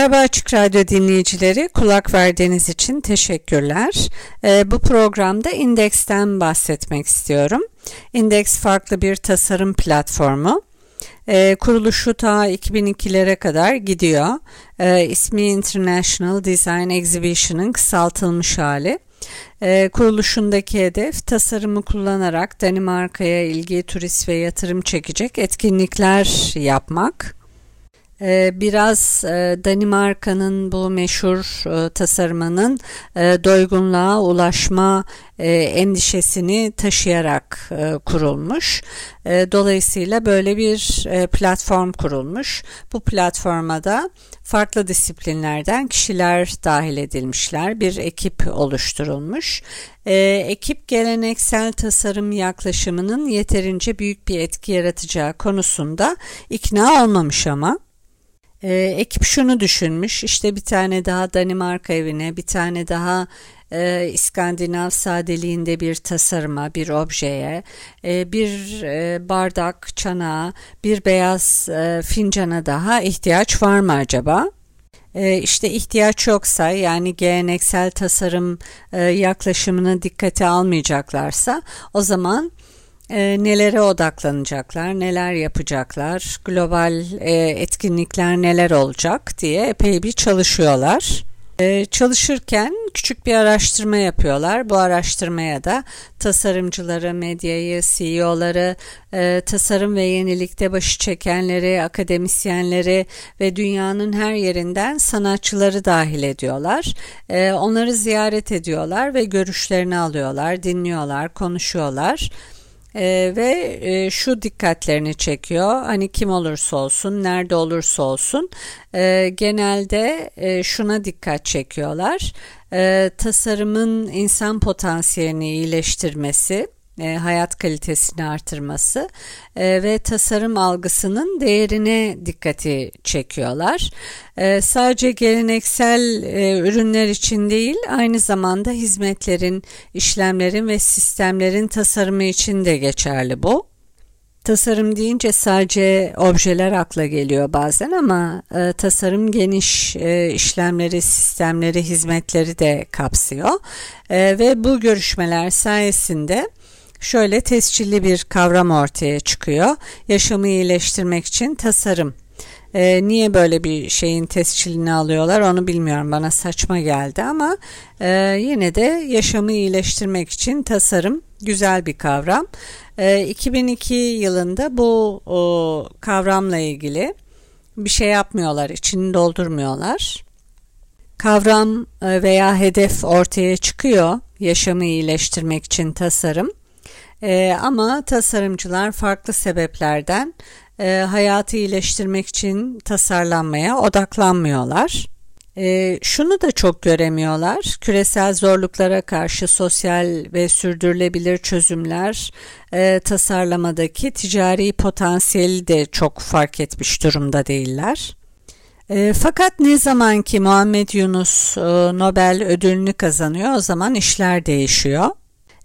Merhaba Açık Radyo dinleyicileri, kulak verdiğiniz için teşekkürler. Ee, bu programda Index'ten bahsetmek istiyorum. Index farklı bir tasarım platformu. Ee, kuruluşu ta 2002'lere kadar gidiyor. Ee, ismi International Design Exhibition'ın kısaltılmış hali. Ee, kuruluşundaki hedef tasarımı kullanarak Danimarka'ya ilgi, turist ve yatırım çekecek etkinlikler yapmak. Ee, biraz e, Danimarka'nın bu meşhur e, tasarımının e, doygunluğa ulaşma endişesini taşıyarak kurulmuş. Dolayısıyla böyle bir platform kurulmuş. Bu platforma da farklı disiplinlerden kişiler dahil edilmişler. Bir ekip oluşturulmuş. Ekip geleneksel tasarım yaklaşımının yeterince büyük bir etki yaratacağı konusunda ikna olmamış ama e, ekip şunu düşünmüş işte bir tane daha Danimarka evine bir tane daha e, İskandinav sadeliğinde bir tasarıma bir objeye e, bir e, bardak çanağa bir beyaz e, fincana daha ihtiyaç var mı acaba? E, işte ihtiyaç yoksa yani geleneksel tasarım e, yaklaşımını dikkate almayacaklarsa o zaman e, nelere odaklanacaklar, neler yapacaklar, global e, etkinlikler neler olacak diye epey bir çalışıyorlar. E, çalışırken küçük bir araştırma yapıyorlar. Bu araştırmaya da tasarımcıları, medyayı, CEO'ları, e, tasarım ve yenilikte başı çekenleri, akademisyenleri ve dünyanın her yerinden sanatçıları dahil ediyorlar. E, onları ziyaret ediyorlar ve görüşlerini alıyorlar, dinliyorlar, konuşuyorlar. Ee, ve e, şu dikkatlerini çekiyor. Hani kim olursa olsun nerede olursa olsun e, genelde e, şuna dikkat çekiyorlar. E, tasarımın insan potansiyelini iyileştirmesi e, hayat kalitesini artırması e, ve tasarım algısının değerine dikkati çekiyorlar. E, sadece geleneksel ürünler için değil aynı zamanda hizmetlerin, işlemlerin ve sistemlerin tasarımı için de geçerli bu. Tasarım deyince sadece objeler akla geliyor bazen ama e, tasarım geniş e, işlemleri, sistemleri, hizmetleri de kapsıyor. E, ve bu görüşmeler sayesinde şöyle tescilli bir kavram ortaya çıkıyor. Yaşamı iyileştirmek için tasarım. Ee, niye böyle bir şeyin tescilini alıyorlar onu bilmiyorum bana saçma geldi ama e, yine de yaşamı iyileştirmek için tasarım güzel bir kavram. E, 2002 yılında bu o, kavramla ilgili bir şey yapmıyorlar, içini doldurmuyorlar. Kavram e, veya hedef ortaya çıkıyor yaşamı iyileştirmek için tasarım. E, ama tasarımcılar farklı sebeplerden e, hayatı iyileştirmek için tasarlanmaya odaklanmıyorlar. E, şunu da çok göremiyorlar. Küresel zorluklara karşı sosyal ve sürdürülebilir çözümler e, tasarlamadaki ticari potansiyeli de çok fark etmiş durumda değiller. E, fakat ne zaman ki Muhammed Yunus e, Nobel ödülünü kazanıyor o zaman işler değişiyor.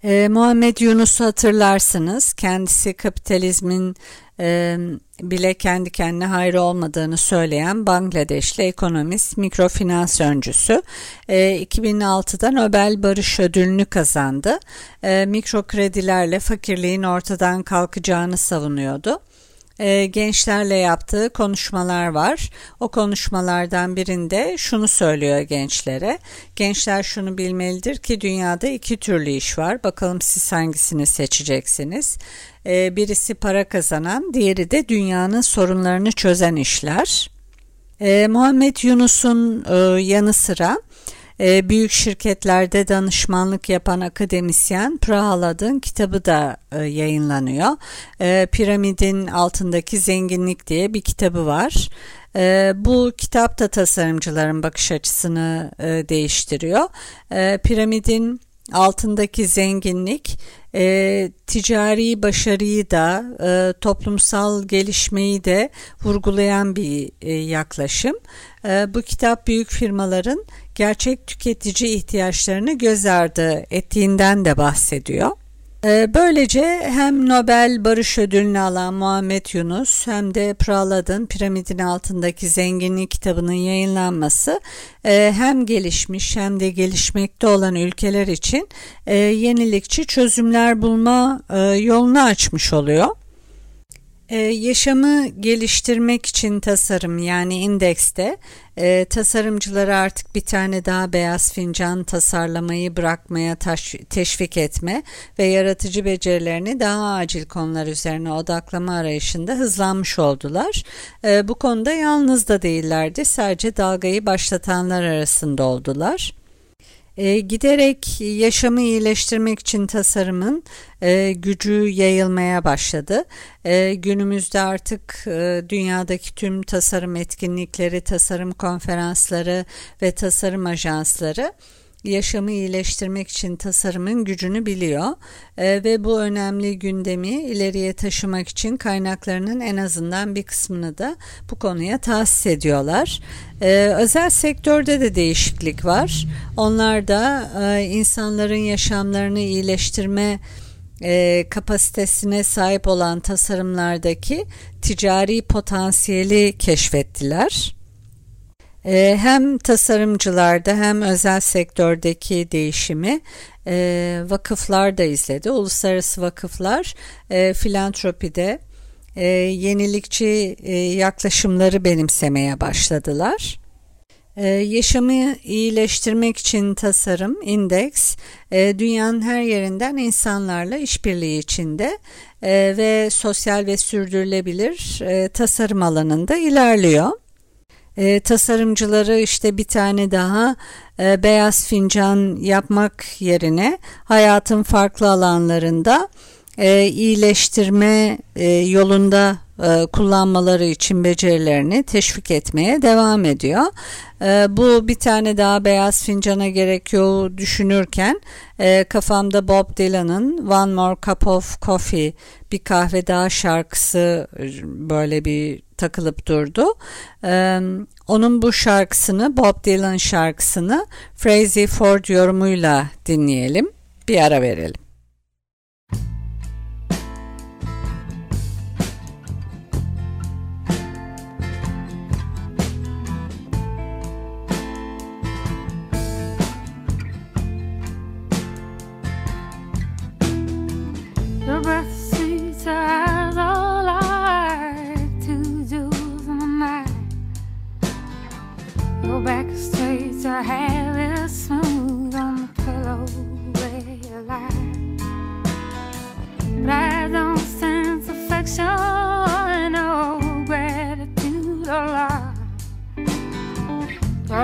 E, Muhammed Yunus'u hatırlarsınız. Kendisi kapitalizmin e, bile kendi kendine hayrı olmadığını söyleyen Bangladeşli ekonomist, mikrofinans öncüsü. E, 2006'da Nobel Barış Ödülünü kazandı. E, mikro kredilerle fakirliğin ortadan kalkacağını savunuyordu e, gençlerle yaptığı konuşmalar var. O konuşmalardan birinde şunu söylüyor gençlere. Gençler şunu bilmelidir ki dünyada iki türlü iş var. Bakalım siz hangisini seçeceksiniz. E, birisi para kazanan, diğeri de dünyanın sorunlarını çözen işler. E, Muhammed Yunus'un e, yanı sıra e, büyük şirketlerde danışmanlık yapan akademisyen Prahalad'ın kitabı da e, yayınlanıyor. E, Piramidin altındaki zenginlik diye bir kitabı var. E, bu kitap da tasarımcıların bakış açısını e, değiştiriyor. Piramidin altındaki zenginlik e, ticari başarıyı da toplumsal gelişmeyi de vurgulayan bir yaklaşım. Bu kitap büyük firmaların gerçek tüketici ihtiyaçlarını göz ardı ettiğinden de bahsediyor. Ee, böylece hem Nobel Barış Ödülünü alan Muhammed Yunus hem de Prahalad'ın Piramidin Altındaki Zenginlik kitabının yayınlanması e, hem gelişmiş hem de gelişmekte olan ülkeler için e, yenilikçi çözümler bulma e, yolunu açmış oluyor. Ee, yaşamı geliştirmek için tasarım yani indekste e, tasarımcıları artık bir tane daha beyaz fincan tasarlamayı bırakmaya taş, teşvik etme ve yaratıcı becerilerini daha acil konular üzerine odaklama arayışında hızlanmış oldular. E, bu konuda yalnız da değillerdi sadece dalgayı başlatanlar arasında oldular. E, giderek yaşamı iyileştirmek için tasarımın e, gücü yayılmaya başladı. E, günümüzde artık e, dünyadaki tüm tasarım etkinlikleri, tasarım konferansları ve tasarım ajansları yaşamı iyileştirmek için tasarımın gücünü biliyor e, ve bu önemli gündemi ileriye taşımak için kaynaklarının en azından bir kısmını da bu konuya tahsis ediyorlar. E, özel sektörde de değişiklik var. Onlar da e, insanların yaşamlarını iyileştirme e, kapasitesine sahip olan tasarımlardaki ticari potansiyeli keşfettiler. Ee, hem tasarımcılarda hem özel sektördeki değişimi e, vakıflar da izledi. Uluslararası vakıflar e, filantropide e, yenilikçi yaklaşımları benimsemeye başladılar. yaşamı iyileştirmek için tasarım, indeks, dünyanın her yerinden insanlarla işbirliği içinde ve sosyal ve sürdürülebilir tasarım alanında ilerliyor e, tasarımcıları işte bir tane daha e, beyaz fincan yapmak yerine hayatın farklı alanlarında e, iyileştirme e, yolunda e, kullanmaları için becerilerini teşvik etmeye devam ediyor. E, bu bir tane daha beyaz fincana gerekiyor düşünürken e, kafamda Bob Dylan'ın One More Cup of Coffee bir kahve daha şarkısı böyle bir takılıp durdu. onun bu şarkısını Bob Dylan şarkısını Frazee Ford yorumuyla dinleyelim. Bir ara verelim.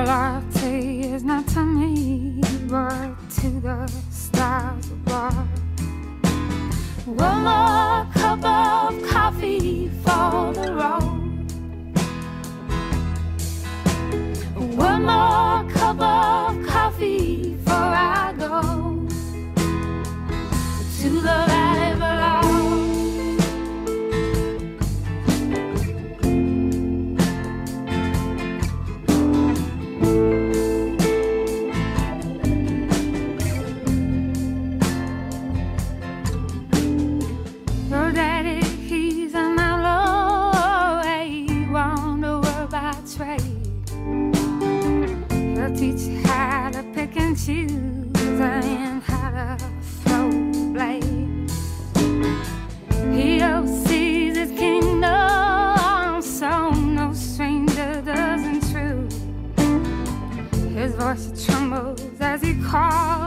latte is not to me, but to the stars above. One more cup of coffee for the road. One more cup of coffee for I go to the. to the empire flow blade. He oversees his kingdom, so no stranger doesn't intrude. His voice trembles as he calls.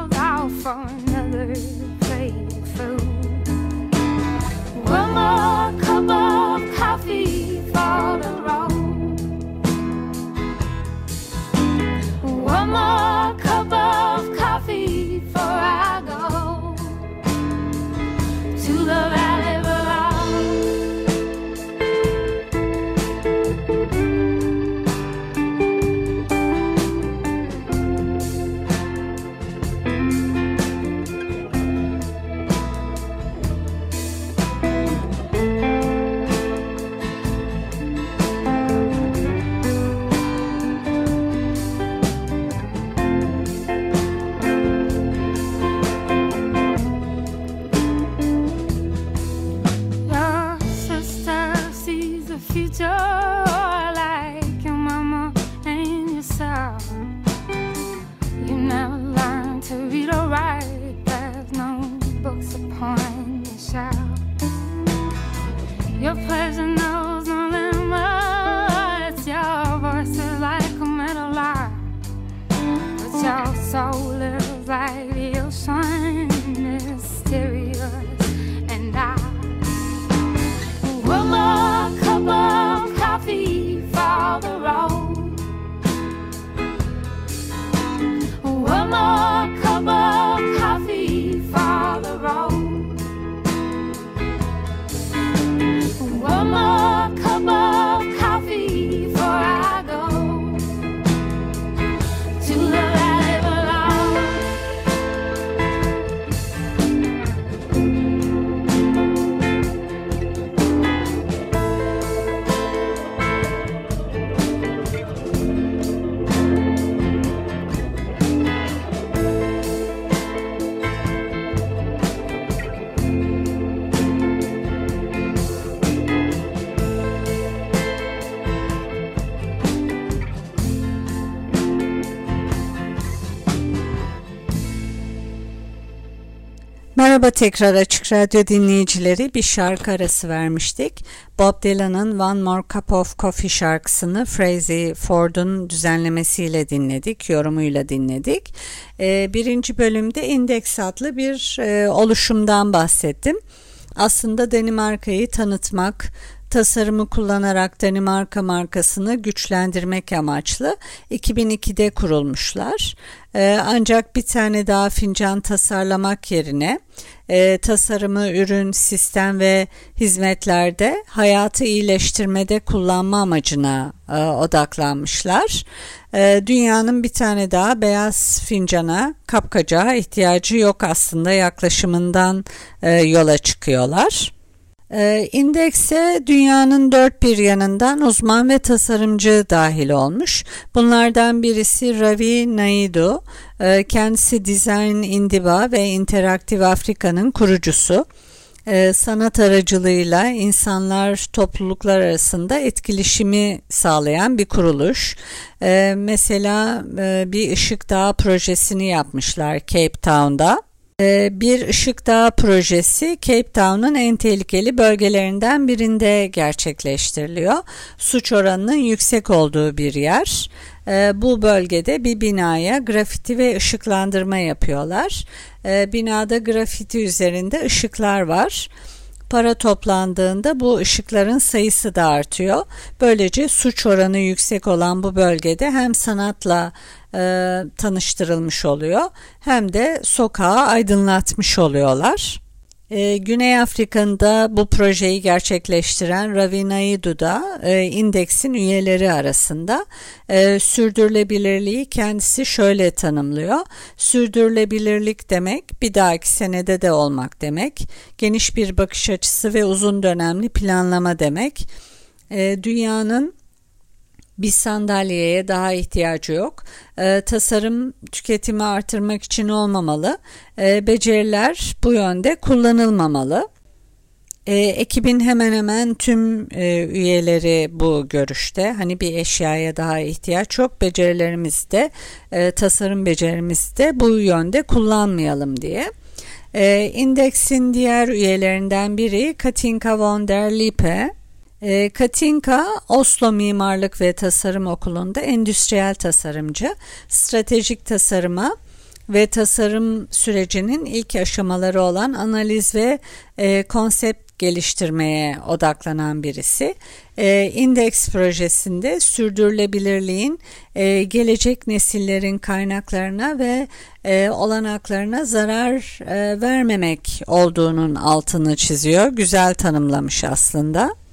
Merhaba tekrar Açık Radyo dinleyicileri bir şarkı arası vermiştik. Bob Dylan'ın One More Cup of Coffee şarkısını Frazee Ford'un düzenlemesiyle dinledik, yorumuyla dinledik. Ee, birinci bölümde Index adlı bir e, oluşumdan bahsettim. Aslında Danimarka'yı tanıtmak, tasarımı kullanarak Danimarka markasını güçlendirmek amaçlı 2002'de kurulmuşlar. Ee, ancak bir tane daha fincan tasarlamak yerine e, tasarımı ürün, sistem ve hizmetlerde hayatı iyileştirmede kullanma amacına e, odaklanmışlar. E, dünyanın bir tane daha beyaz fincana, kapkacağa ihtiyacı yok aslında yaklaşımından yola çıkıyorlar. Ee, indekse dünyanın dört bir yanından uzman ve tasarımcı dahil olmuş. Bunlardan birisi Ravi Naidu. Ee, kendisi Design Indiba ve Interaktif Afrika'nın kurucusu. Ee, sanat aracılığıyla insanlar topluluklar arasında etkileşimi sağlayan bir kuruluş. Mesela e, bir ışık dağı projesini yapmışlar Cape Town'da. Ee, bir ışık dağı projesi Cape Town'un en tehlikeli bölgelerinden birinde gerçekleştiriliyor. Suç oranının yüksek olduğu bir yer. Ee, bu bölgede bir binaya grafiti ve ışıklandırma yapıyorlar. Ee, binada grafiti üzerinde ışıklar var. Para toplandığında bu ışıkların sayısı da artıyor. Böylece suç oranı yüksek olan bu bölgede hem sanatla e, tanıştırılmış oluyor hem de sokağı aydınlatmış oluyorlar. E, Güney Afrika'da bu projeyi gerçekleştiren Ravi Naidu da e, indeksin üyeleri arasında e, sürdürülebilirliği kendisi şöyle tanımlıyor. Sürdürülebilirlik demek bir dahaki senede de olmak demek. Geniş bir bakış açısı ve uzun dönemli planlama demek. E, dünyanın bir sandalyeye daha ihtiyacı yok. E, tasarım tüketimi artırmak için olmamalı. E, beceriler bu yönde kullanılmamalı. E, ekibin hemen hemen tüm e, üyeleri bu görüşte. Hani bir eşyaya daha ihtiyaç yok. Becerilerimiz de, e, tasarım becerimiz de bu yönde kullanmayalım diye. E, indeksin diğer üyelerinden biri Katinka von der Lippe. E, Katinka Oslo Mimarlık ve Tasarım Okulu'nda endüstriyel tasarımcı, stratejik tasarıma ve tasarım sürecinin ilk aşamaları olan analiz ve e, konsept geliştirmeye odaklanan birisi. E, Index projesinde sürdürülebilirliğin e, gelecek nesillerin kaynaklarına ve e, olanaklarına zarar e, vermemek olduğunun altını çiziyor. Güzel tanımlamış aslında.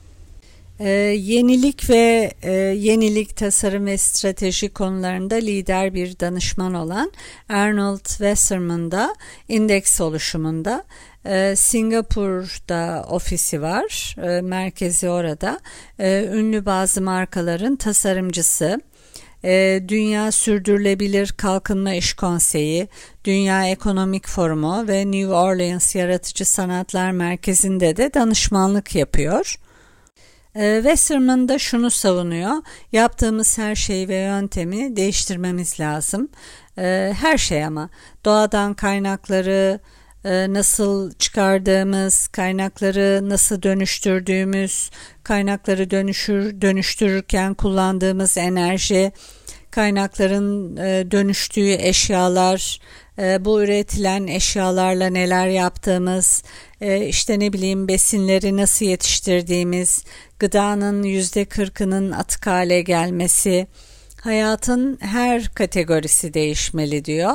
Ee, yenilik ve e, yenilik tasarım ve strateji konularında lider bir danışman olan Arnold Wasserman da indeks oluşumunda e, Singapur'da ofisi var, e, merkezi orada. E, ünlü bazı markaların tasarımcısı. E, Dünya Sürdürülebilir Kalkınma İş Konseyi, Dünya Ekonomik Forumu ve New Orleans Yaratıcı Sanatlar Merkezi'nde de danışmanlık yapıyor. E, Westerman da şunu savunuyor. Yaptığımız her şeyi ve yöntemi değiştirmemiz lazım. E, her şey ama doğadan kaynakları, e, nasıl çıkardığımız, kaynakları nasıl dönüştürdüğümüz, kaynakları dönüşür dönüştürürken kullandığımız enerji, kaynakların e, dönüştüğü eşyalar, e, bu üretilen eşyalarla neler yaptığımız, işte ne bileyim besinleri nasıl yetiştirdiğimiz, gıdanın yüzde kırkının atık hale gelmesi, hayatın her kategorisi değişmeli diyor.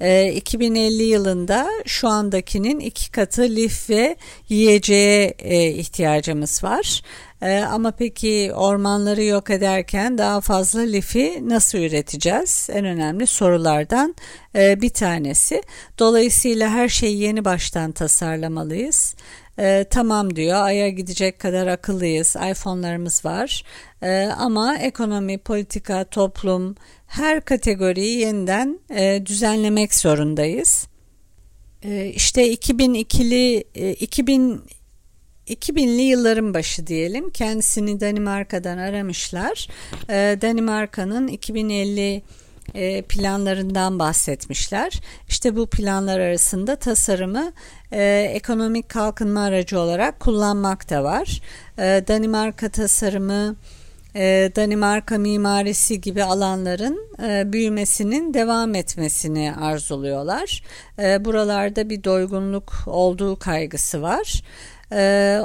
E, 2050 yılında şu andakinin iki katı lif ve yiyeceğe e, ihtiyacımız var. E, ama peki ormanları yok ederken daha fazla lifi nasıl üreteceğiz? En önemli sorulardan e, bir tanesi. Dolayısıyla her şeyi yeni baştan tasarlamalıyız. E, tamam diyor Ay'a gidecek kadar akıllıyız iPhone'larımız var e, ama ekonomi, politika, toplum her kategoriyi yeniden e, düzenlemek zorundayız. E, işte 2002'li e, 2000 2000'li yılların başı diyelim kendisini Danimarka'dan aramışlar. E, Danimarka'nın 2050 e, planlarından bahsetmişler. İşte bu planlar arasında tasarımı e, ekonomik kalkınma aracı olarak kullanmak da var. E, Danimarka tasarımı, e, Danimarka mimarisi gibi alanların e, büyümesinin devam etmesini arzuluyorlar. E, buralarda bir doygunluk olduğu kaygısı var.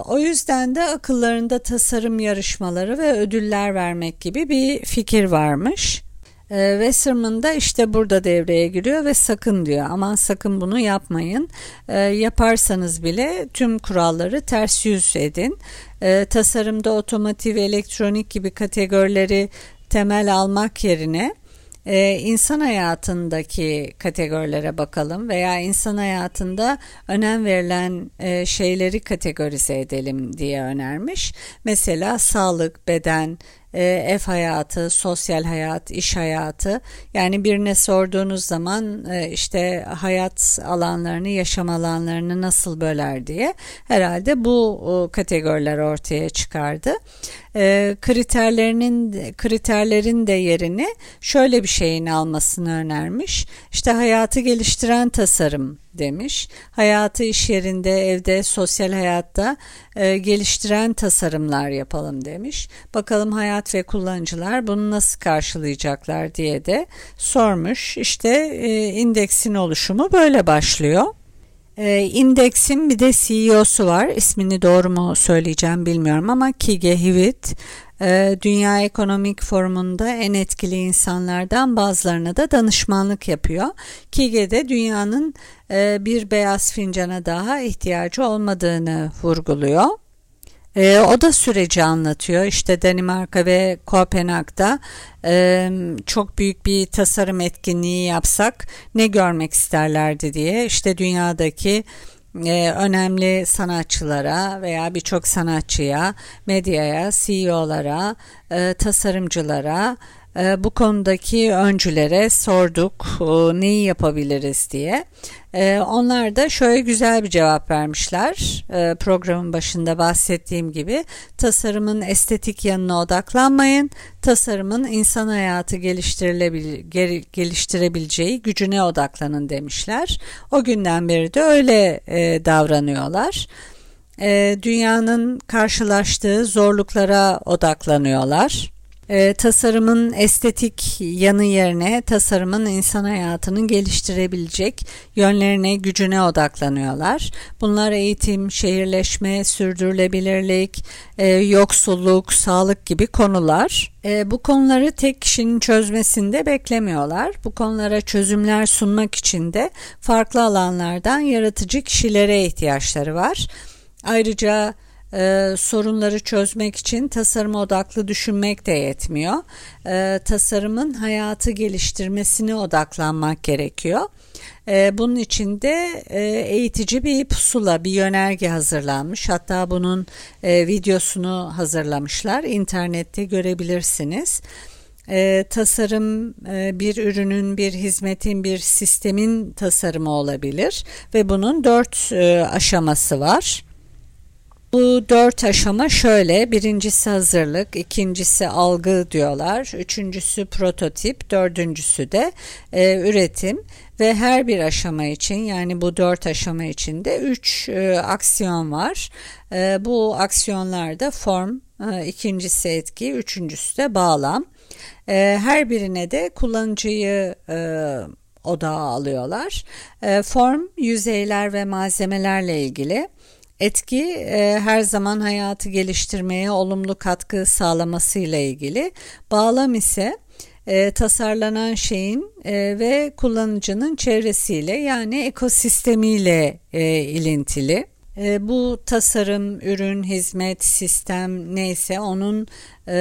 O yüzden de akıllarında tasarım yarışmaları ve ödüller vermek gibi bir fikir varmış. E, Westerman da işte burada devreye giriyor ve sakın diyor aman sakın bunu yapmayın. E, yaparsanız bile tüm kuralları ters yüz edin. E, tasarımda otomotiv, elektronik gibi kategorileri temel almak yerine ee, insan hayatındaki kategorilere bakalım veya insan hayatında önem verilen e, şeyleri kategorize edelim diye önermiş. Mesela sağlık, beden, e, ev hayatı, sosyal hayat, iş hayatı. Yani birine sorduğunuz zaman e, işte hayat alanlarını, yaşam alanlarını nasıl böler diye herhalde bu kategoriler ortaya çıkardı. E, kriterlerinin kriterlerin de yerini şöyle bir şeyin almasını önermiş. İşte hayatı geliştiren tasarım demiş. Hayatı iş yerinde, evde, sosyal hayatta e, geliştiren tasarımlar yapalım demiş. Bakalım hayat ve kullanıcılar bunu nasıl karşılayacaklar diye de sormuş. İşte e, indeksin oluşumu böyle başlıyor. E, indeksin bir de CEO'su var. İsmini doğru mu söyleyeceğim bilmiyorum ama Kige Hewitt. E, Dünya Ekonomik Forumu'nda en etkili insanlardan bazılarına da danışmanlık yapıyor. Kige de dünyanın e, bir beyaz fincana daha ihtiyacı olmadığını vurguluyor. E, o da süreci anlatıyor. İşte Danimarka ve Kopenhag'da e, çok büyük bir tasarım etkinliği yapsak ne görmek isterlerdi diye. İşte dünyadaki e, önemli sanatçılara veya birçok sanatçıya, medyaya, CEO'lara, e, tasarımcılara bu konudaki öncülere sorduk neyi yapabiliriz diye. E, onlar da şöyle güzel bir cevap vermişler. E, programın başında bahsettiğim gibi tasarımın estetik yanına odaklanmayın. Tasarımın insan hayatı geliştirebileceği gücüne odaklanın demişler. O günden beri de öyle e, davranıyorlar. E, dünyanın karşılaştığı zorluklara odaklanıyorlar e, tasarımın estetik yanı yerine tasarımın insan hayatını geliştirebilecek yönlerine, gücüne odaklanıyorlar. Bunlar eğitim, şehirleşme, sürdürülebilirlik, e, yoksulluk, sağlık gibi konular. E, bu konuları tek kişinin çözmesinde beklemiyorlar. Bu konulara çözümler sunmak için de farklı alanlardan yaratıcı kişilere ihtiyaçları var. Ayrıca e, sorunları çözmek için tasarım odaklı düşünmek de yetmiyor. E, tasarımın hayatı geliştirmesine odaklanmak gerekiyor. E, bunun için de e, eğitici bir pusula, bir yönerge hazırlanmış. Hatta bunun e, videosunu hazırlamışlar. İnternette görebilirsiniz. E, tasarım e, bir ürünün, bir hizmetin, bir sistemin tasarımı olabilir ve bunun dört e, aşaması var. Bu dört aşama şöyle. Birincisi hazırlık, ikincisi algı diyorlar. Üçüncüsü prototip, dördüncüsü de e, üretim. ve her bir aşama için yani bu dört aşama içinde üç e, aksiyon var. E, bu aksiyonlarda form, e, ikincisi etki, üçüncüsü de bağlam. E, her birine de kullanıcıyı e, odağa alıyorlar. E, form yüzeyler ve malzemelerle ilgili. Etki e, her zaman hayatı geliştirmeye olumlu katkı sağlamasıyla ilgili. Bağlam ise e, tasarlanan şeyin e, ve kullanıcının çevresiyle yani ekosistemiyle e, ilintili. E, bu tasarım, ürün, hizmet, sistem neyse onun e,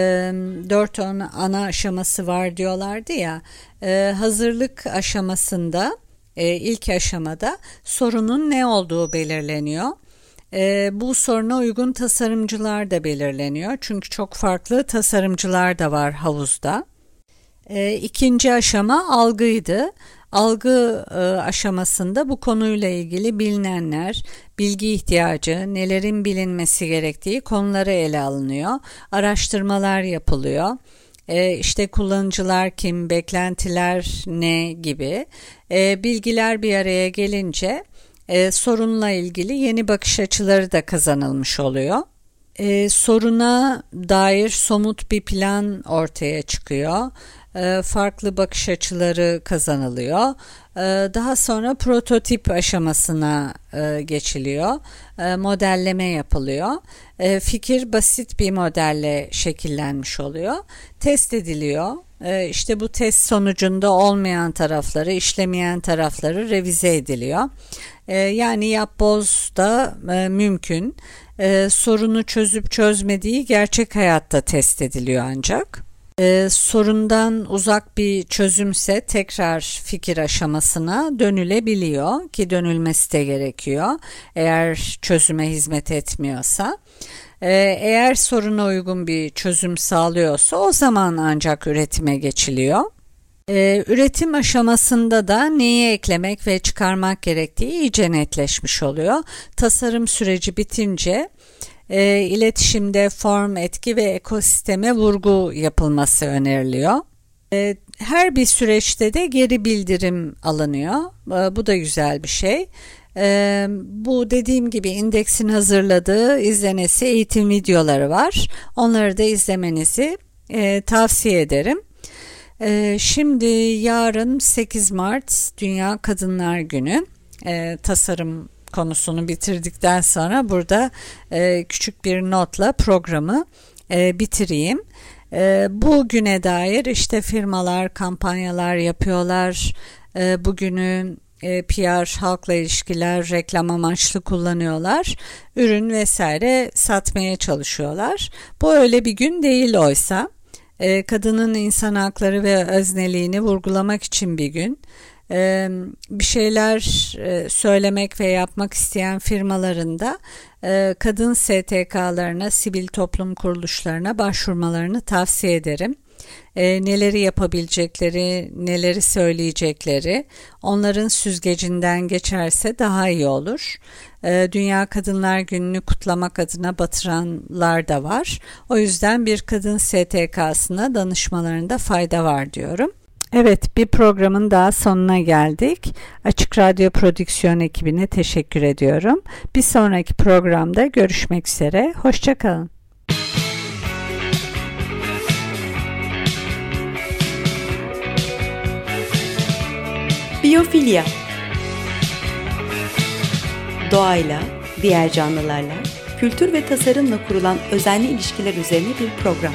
dört ana aşaması var diyorlardı ya. E, hazırlık aşamasında e, ilk aşamada sorunun ne olduğu belirleniyor. E, bu soruna uygun tasarımcılar da belirleniyor. Çünkü çok farklı tasarımcılar da var havuzda. E, ikinci aşama algıydı. Algı e, aşamasında bu konuyla ilgili bilinenler, bilgi ihtiyacı, nelerin bilinmesi gerektiği konuları ele alınıyor. Araştırmalar yapılıyor. E, işte kullanıcılar kim, beklentiler ne gibi e, bilgiler bir araya gelince e, sorunla ilgili yeni bakış açıları da kazanılmış oluyor. E, soruna dair somut bir plan ortaya çıkıyor. E, farklı bakış açıları kazanılıyor. E, daha sonra prototip aşamasına e, geçiliyor. Modelleme yapılıyor. Fikir basit bir modelle şekillenmiş oluyor. Test ediliyor. İşte bu test sonucunda olmayan tarafları, işlemeyen tarafları revize ediliyor. Yani yap boz da mümkün. Sorunu çözüp çözmediği gerçek hayatta test ediliyor ancak. Ee, sorundan uzak bir çözümse tekrar fikir aşamasına dönülebiliyor ki dönülmesi de gerekiyor eğer çözüme hizmet etmiyorsa. Ee, eğer soruna uygun bir çözüm sağlıyorsa o zaman ancak üretime geçiliyor. Ee, üretim aşamasında da neyi eklemek ve çıkarmak gerektiği iyice netleşmiş oluyor. Tasarım süreci bitince e, iletişimde form, etki ve ekosisteme vurgu yapılması öneriliyor. E, her bir süreçte de geri bildirim alınıyor. E, bu da güzel bir şey. E, bu dediğim gibi indeksin hazırladığı izlenesi eğitim videoları var. Onları da izlemenizi e, tavsiye ederim. E, şimdi yarın 8 Mart Dünya Kadınlar Günü. E, tasarım konusunu bitirdikten sonra burada e, küçük bir notla programı e, bitireyim. E, bugüne dair işte firmalar kampanyalar yapıyorlar. E, bugünü e, PR, halkla ilişkiler, reklam amaçlı kullanıyorlar. Ürün vesaire satmaya çalışıyorlar. Bu öyle bir gün değil oysa. E, kadının insan hakları ve özneliğini vurgulamak için bir gün bir şeyler söylemek ve yapmak isteyen firmalarında kadın STK'larına, sivil toplum kuruluşlarına başvurmalarını tavsiye ederim. neleri yapabilecekleri, neleri söyleyecekleri, onların süzgecinden geçerse daha iyi olur. Dünya Kadınlar Günü'nü kutlamak adına batıranlar da var. O yüzden bir kadın STK'sına danışmalarında fayda var diyorum. Evet bir programın daha sonuna geldik. Açık Radyo Prodüksiyon ekibine teşekkür ediyorum. Bir sonraki programda görüşmek üzere. Hoşçakalın. Biyofilya Doğayla, diğer canlılarla, kültür ve tasarımla kurulan özenli ilişkiler üzerine bir program.